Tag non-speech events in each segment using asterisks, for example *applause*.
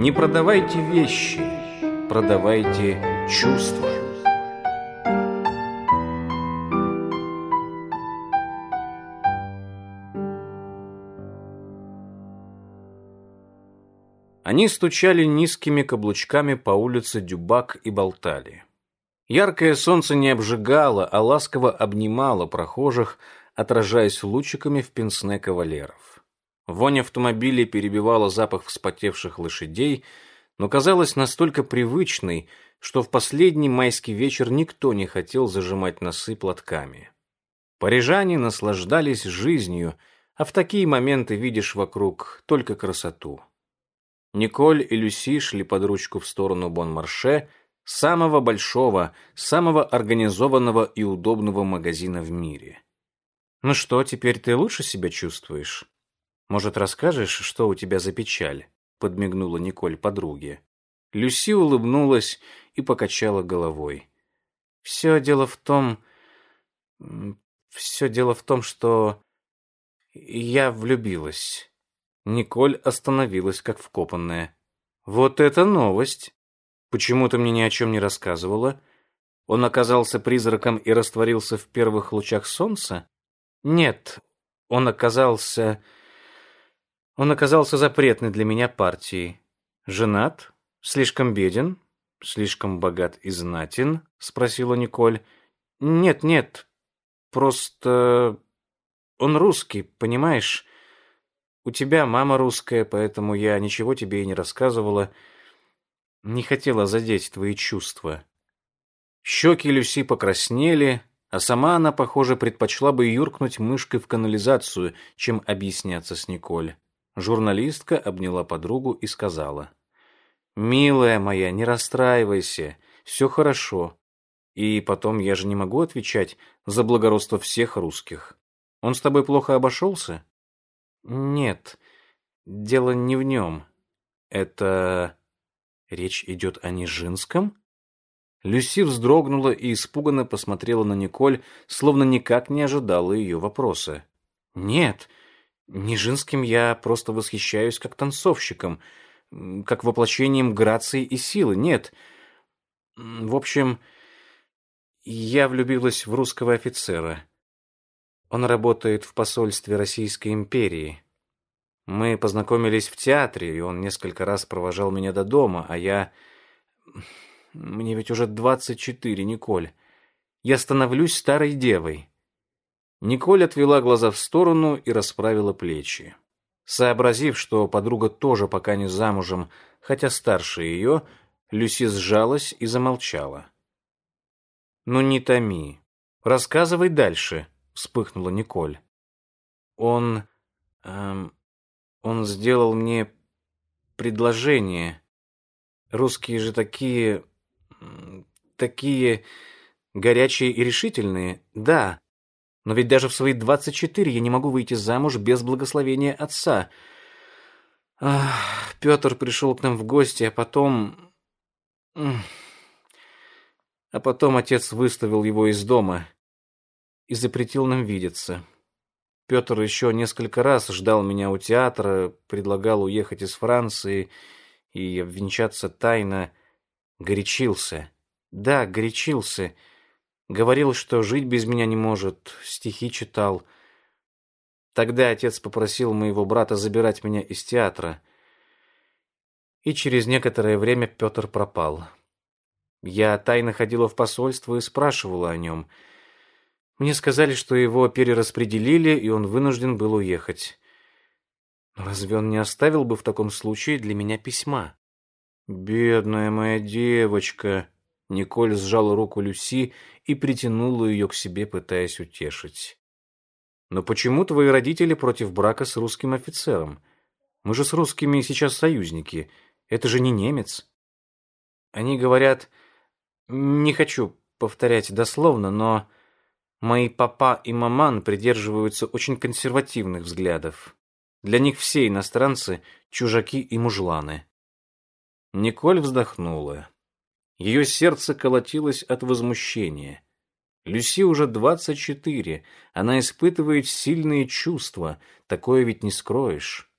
Не продавайте вещи, продавайте чувства. Они стучали низкими каблучками по улице Дюбак и болтали. Яркое солнце не обжигало, а ласково обнимало прохожих, отражаясь лучиками в пенсне кавалеров. Вонь автомобилей перебивала запах вспотевших лошадей, но казалась настолько привычной, что в последний майский вечер никто не хотел зажимать носы платками. Парижане наслаждались жизнью, а в такие моменты видишь вокруг только красоту. Николь и Люси шли под ручку в сторону Бон-Марше, самого большого, самого организованного и удобного магазина в мире. «Ну что, теперь ты лучше себя чувствуешь? Может, расскажешь, что у тебя за печаль?» подмигнула Николь подруге. Люси улыбнулась и покачала головой. «Все дело в том... Все дело в том, что я влюбилась». Николь остановилась, как вкопанная. «Вот это новость! Почему ты мне ни о чем не рассказывала? Он оказался призраком и растворился в первых лучах солнца? Нет, он оказался... Он оказался запретной для меня партией. Женат? Слишком беден? Слишком богат и знатен?» — спросила Николь. «Нет, нет, просто... Он русский, понимаешь?» У тебя мама русская, поэтому я ничего тебе и не рассказывала. Не хотела задеть твои чувства. Щеки Люси покраснели, а сама она, похоже, предпочла бы юркнуть мышкой в канализацию, чем объясняться с Николь. Журналистка обняла подругу и сказала. «Милая моя, не расстраивайся, все хорошо. И потом я же не могу отвечать за благородство всех русских. Он с тобой плохо обошелся?» Нет, дело не в нем. Это... Речь идет о Нижинском? Люси вздрогнула и испуганно посмотрела на Николь, словно никак не ожидала ее вопроса. «Нет, Нижинским я просто восхищаюсь как танцовщиком, как воплощением грации и силы. Нет. В общем, я влюбилась в русского офицера. Он работает в посольстве Российской империи. Мы познакомились в театре, и он несколько раз провожал меня до дома, а я... Мне ведь уже двадцать четыре, Николь. Я становлюсь старой девой. Николь отвела глаза в сторону и расправила плечи. Сообразив, что подруга тоже пока не замужем, хотя старше ее, Люси сжалась и замолчала. «Ну не томи. Рассказывай дальше», вспыхнула Николь. Он... Эм, он сделал мне предложение. Русские же такие... такие горячие и решительные. Да, но ведь даже в свои двадцать четыре я не могу выйти замуж без благословения отца. Петр пришел к нам в гости, а потом... А потом отец выставил его из дома и запретил нам видеться. Петр еще несколько раз ждал меня у театра, предлагал уехать из Франции и обвенчаться тайно. Горячился. Да, горячился. Говорил, что жить без меня не может, стихи читал. Тогда отец попросил моего брата забирать меня из театра. И через некоторое время Петр пропал. Я тайно ходила в посольство и спрашивала о нем — мне сказали, что его перераспределили, и он вынужден был уехать. Но разве он не оставил бы в таком случае для меня письма? Бедная моя девочка. Николь сжала руку Люси и притянула ее к себе, пытаясь утешить. Но почему твои родители против брака с русским офицером? Мы же с русскими сейчас союзники. Это же не немец. Они говорят... Не хочу повторять дословно, но... Мои папа и маман придерживаются очень консервативных взглядов. Для них все иностранцы – чужаки и мужланы. Николь вздохнула. Ее сердце колотилось от возмущения. Люси уже двадцать четыре, она испытывает сильные чувства, такое ведь не скроешь.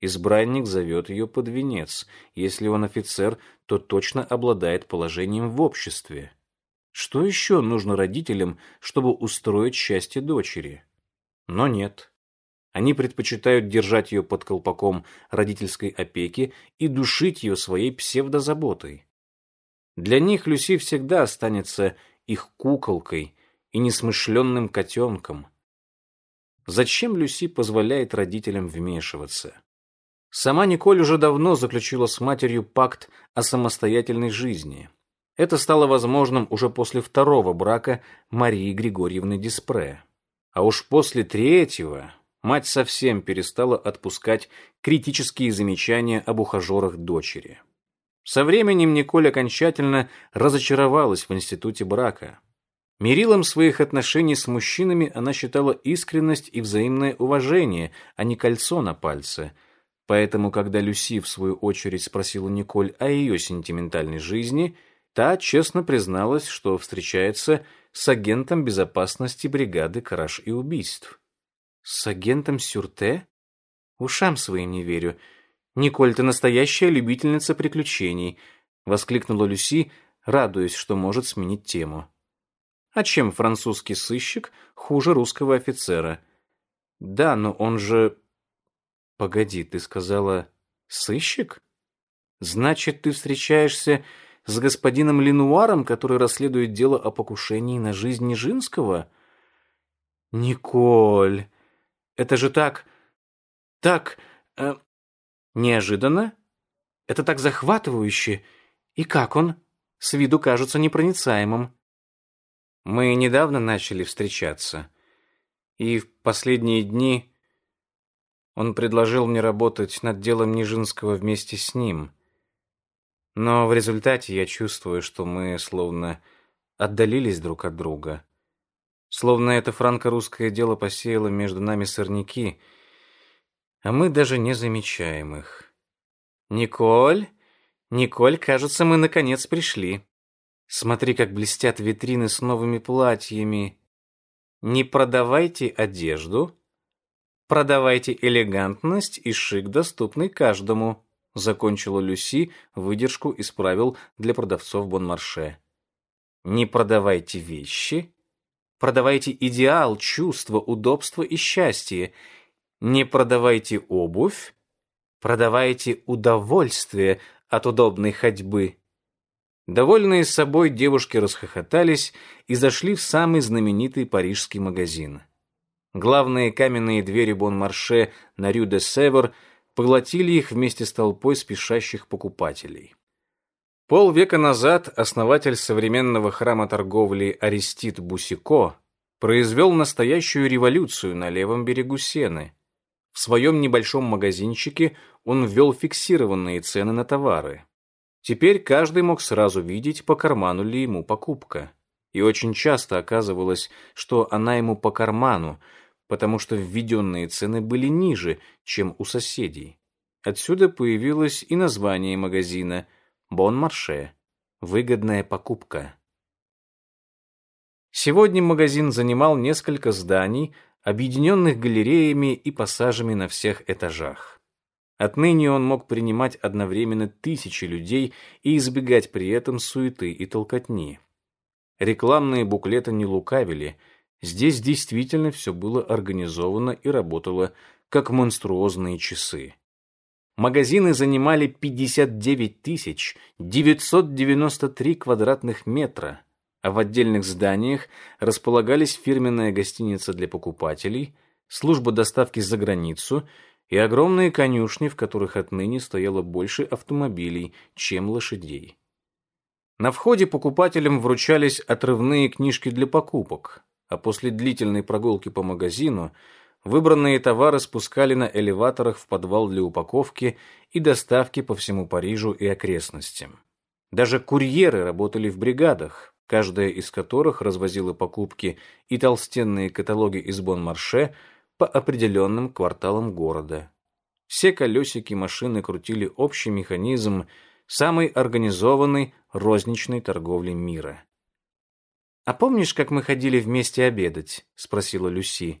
Избранник зовет ее под венец. Если он офицер, то точно обладает положением в обществе. Что еще нужно родителям, чтобы устроить счастье дочери? Но нет. Они предпочитают держать ее под колпаком родительской опеки и душить ее своей псевдозаботой. Для них Люси всегда останется их куколкой и несмышленным котенком. Зачем Люси позволяет родителям вмешиваться? Сама Николь уже давно заключила с матерью пакт о самостоятельной жизни. Это стало возможным уже после второго брака Марии Григорьевны Диспре. А уж после третьего мать совсем перестала отпускать критические замечания об ухажерах дочери. Со временем Николь окончательно разочаровалась в институте брака. Мерилом своих отношений с мужчинами она считала искренность и взаимное уважение, а не кольцо на пальце – Поэтому, когда Люси, в свою очередь, спросила Николь о ее сентиментальной жизни, та честно призналась, что встречается с агентом безопасности бригады краж и убийств. «С агентом Сюрте? Ушам своим не верю. Николь, ты настоящая любительница приключений», — воскликнула Люси, радуясь, что может сменить тему. «А чем французский сыщик хуже русского офицера?» «Да, но он же Погоди, ты сказала сыщик? Значит, ты встречаешься с господином Ленуаром, который расследует дело о покушении на жизнь Нижинского? Николь, это же так... так... Э, неожиданно? Это так захватывающе. И как он? С виду кажется непроницаемым. Мы недавно начали встречаться. И в последние дни он предложил мне работать над делом Нижинского вместе с ним. Но в результате я чувствую, что мы словно отдалились друг от друга. Словно это франко-русское дело посеяло между нами сорняки, а мы даже не замечаем их. «Николь? Николь, кажется, мы наконец пришли. Смотри, как блестят витрины с новыми платьями. Не продавайте одежду, Продавайте элегантность и шик, доступный каждому», закончила Люси выдержку из правил для продавцов Бонмарше. «Не продавайте вещи, продавайте идеал, чувство, удобство и счастье. Не продавайте обувь, продавайте удовольствие от удобной ходьбы». Довольные собой девушки расхохотались и зашли в самый знаменитый парижский магазин. Главные каменные двери Бон-Марше на Рю-де-Север поглотили их вместе с толпой спешащих покупателей. Полвека назад основатель современного храма торговли Арестит Бусико произвел настоящую революцию на левом берегу Сены. В своем небольшом магазинчике он ввел фиксированные цены на товары. Теперь каждый мог сразу видеть, по карману ли ему покупка. И очень часто оказывалось, что она ему по карману, потому что введенные цены были ниже, чем у соседей. Отсюда появилось и название магазина «Бон Марше» – «Выгодная покупка». Сегодня магазин занимал несколько зданий, объединенных галереями и пассажами на всех этажах. Отныне он мог принимать одновременно тысячи людей и избегать при этом суеты и толкотни. Рекламные буклеты не лукавили – Здесь действительно все было организовано и работало как монструозные часы. Магазины занимали 59 тысяч 993 квадратных метра, а в отдельных зданиях располагались фирменная гостиница для покупателей, служба доставки за границу и огромные конюшни, в которых отныне стояло больше автомобилей, чем лошадей. На входе покупателям вручались отрывные книжки для покупок, а после длительной прогулки по магазину выбранные товары спускали на элеваторах в подвал для упаковки и доставки по всему Парижу и окрестностям. Даже курьеры работали в бригадах, каждая из которых развозила покупки и толстенные каталоги из Бон-Марше по определенным кварталам города. Все колесики машины крутили общий механизм самой организованной розничной торговли мира. «А помнишь, как мы ходили вместе обедать?» — спросила Люси.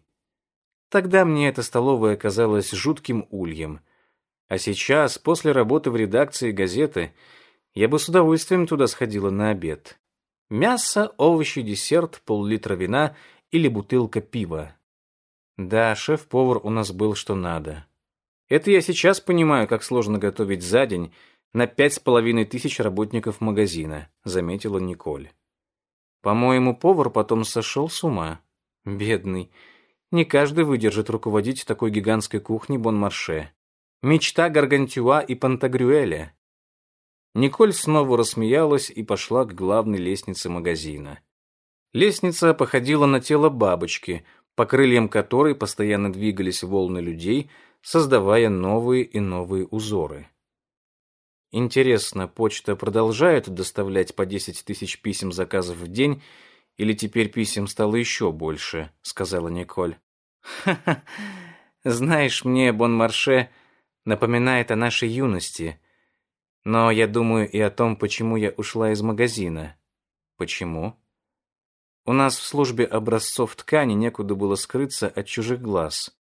Тогда мне эта столовая казалась жутким ульем. А сейчас, после работы в редакции газеты, я бы с удовольствием туда сходила на обед. Мясо, овощи, десерт, пол-литра вина или бутылка пива. Да, шеф-повар у нас был что надо. Это я сейчас понимаю, как сложно готовить за день на пять с половиной тысяч работников магазина, заметила Николь. По-моему, повар потом сошел с ума. Бедный. Не каждый выдержит руководить такой гигантской кухней Бон-Марше. Мечта Гаргантюа и Пантагрюэля. Николь снова рассмеялась и пошла к главной лестнице магазина. Лестница походила на тело бабочки, по крыльям которой постоянно двигались волны людей, создавая новые и новые узоры. Интересно, почта продолжает доставлять по 10 тысяч писем заказов в день, или теперь писем стало еще больше, сказала Николь. Ха-ха. *laughs* Знаешь, мне Бон-Марше напоминает о нашей юности. Но я думаю и о том, почему я ушла из магазина. Почему? У нас в службе образцов ткани некуда было скрыться от чужих глаз.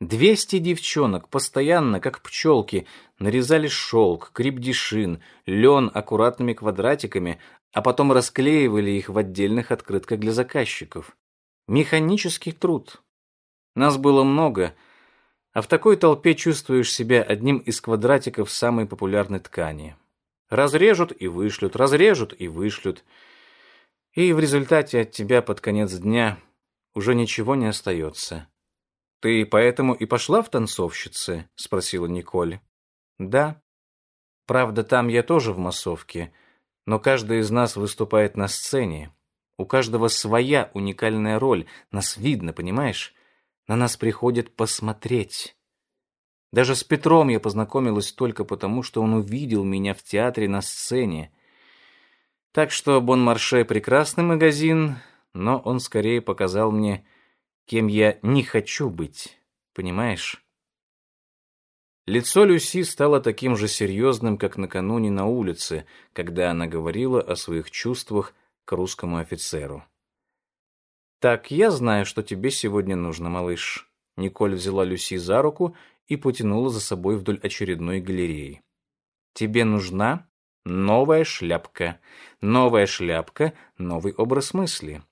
Двести девчонок постоянно, как пчелки, нарезали шелк, крепдешин, лен аккуратными квадратиками, а потом расклеивали их в отдельных открытках для заказчиков. Механический труд. Нас было много, а в такой толпе чувствуешь себя одним из квадратиков самой популярной ткани. Разрежут и вышлют, разрежут и вышлют. И в результате от тебя под конец дня уже ничего не остается. «Ты поэтому и пошла в танцовщицы?» — спросила Николь. «Да. Правда, там я тоже в массовке, но каждый из нас выступает на сцене. У каждого своя уникальная роль, нас видно, понимаешь? На нас приходят посмотреть. Даже с Петром я познакомилась только потому, что он увидел меня в театре на сцене. Так что Бон-Марше прекрасный магазин, но он скорее показал мне, кем я не хочу быть. Понимаешь? Лицо Люси стало таким же серьезным, как накануне на улице, когда она говорила о своих чувствах к русскому офицеру. «Так, я знаю, что тебе сегодня нужно, малыш». Николь взяла Люси за руку и потянула за собой вдоль очередной галереи. «Тебе нужна новая шляпка. Новая шляпка, новый образ мысли.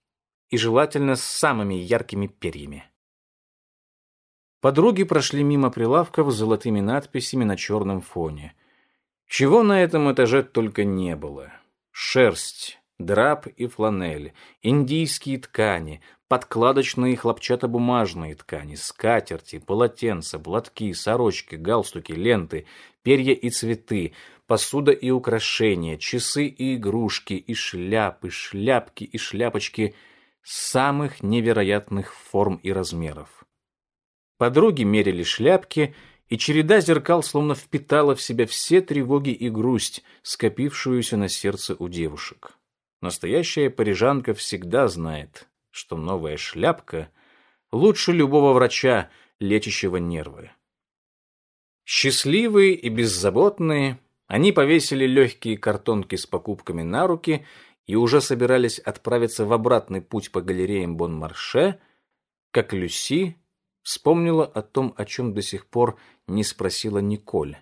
И желательно с самыми яркими перьями». Подруги прошли мимо прилавков с золотыми надписями на черном фоне. Чего на этом этаже только не было. Шерсть, драп и фланель, индийские ткани, подкладочные хлопчатобумажные ткани, скатерти, полотенца, платки, сорочки, галстуки, ленты, перья и цветы, посуда и украшения, часы и игрушки, и шляпы, шляпки и шляпочки самых невероятных форм и размеров. Подруги мерили шляпки, и череда зеркал словно впитала в себя все тревоги и грусть, скопившуюся на сердце у девушек. Настоящая парижанка всегда знает, что новая шляпка лучше любого врача, лечащего нервы. Счастливые и беззаботные, они повесили легкие картонки с покупками на руки и уже собирались отправиться в обратный путь по галереям Бон-Марше, как Люси вспомнила о том, о чем до сих пор не спросила Николь.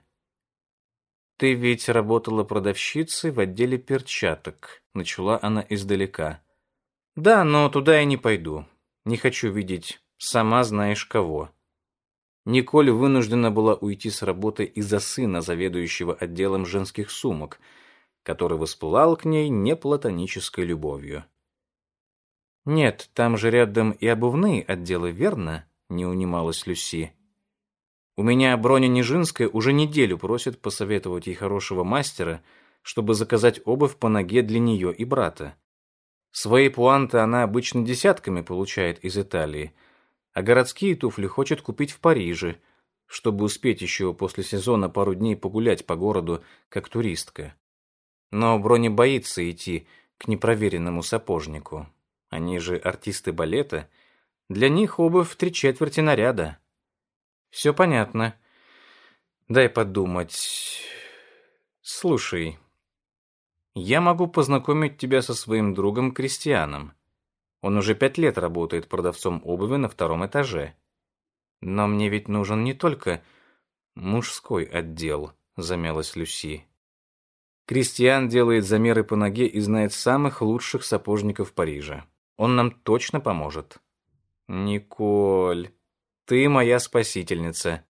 «Ты ведь работала продавщицей в отделе перчаток», — начала она издалека. «Да, но туда я не пойду. Не хочу видеть сама знаешь кого». Николь вынуждена была уйти с работы из-за сына, заведующего отделом женских сумок, который воспылал к ней неплатонической любовью. «Нет, там же рядом и обувные отделы, верно?» — не унималась Люси. У меня Броня Нижинская уже неделю просит посоветовать ей хорошего мастера, чтобы заказать обувь по ноге для нее и брата. Свои пуанты она обычно десятками получает из Италии, а городские туфли хочет купить в Париже, чтобы успеть еще после сезона пару дней погулять по городу, как туристка. Но Броня боится идти к непроверенному сапожнику. Они же артисты балета. Для них обувь три четверти наряда. Все понятно. Дай подумать. Слушай, я могу познакомить тебя со своим другом Кристианом. Он уже пять лет работает продавцом обуви на втором этаже. Но мне ведь нужен не только Мужской отдел, замялась Люси. Кристиан делает замеры по ноге и знает самых лучших сапожников Парижа. Он нам точно поможет. Николь, ты моя спасительница.